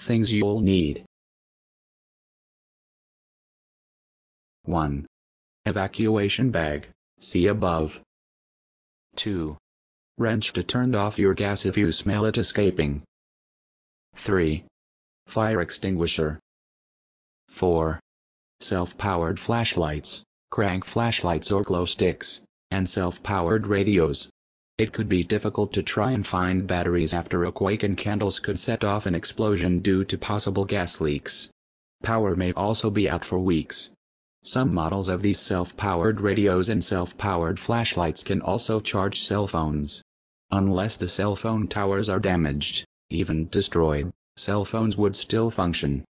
Things you'll need 1. Evacuation bag, see above. 2. Wrench to turn off your gas if you smell it escaping. 3. Fire extinguisher. 4. Self-powered flashlights, crank flashlights or glow sticks, and self-powered radios. It could be difficult to try and find batteries after a quake and candles could set off an explosion due to possible gas leaks. Power may also be out for weeks. Some models of these self-powered radios and self-powered flashlights can also charge cell phones. Unless the cell phone towers are damaged, even destroyed, cell phones would still function.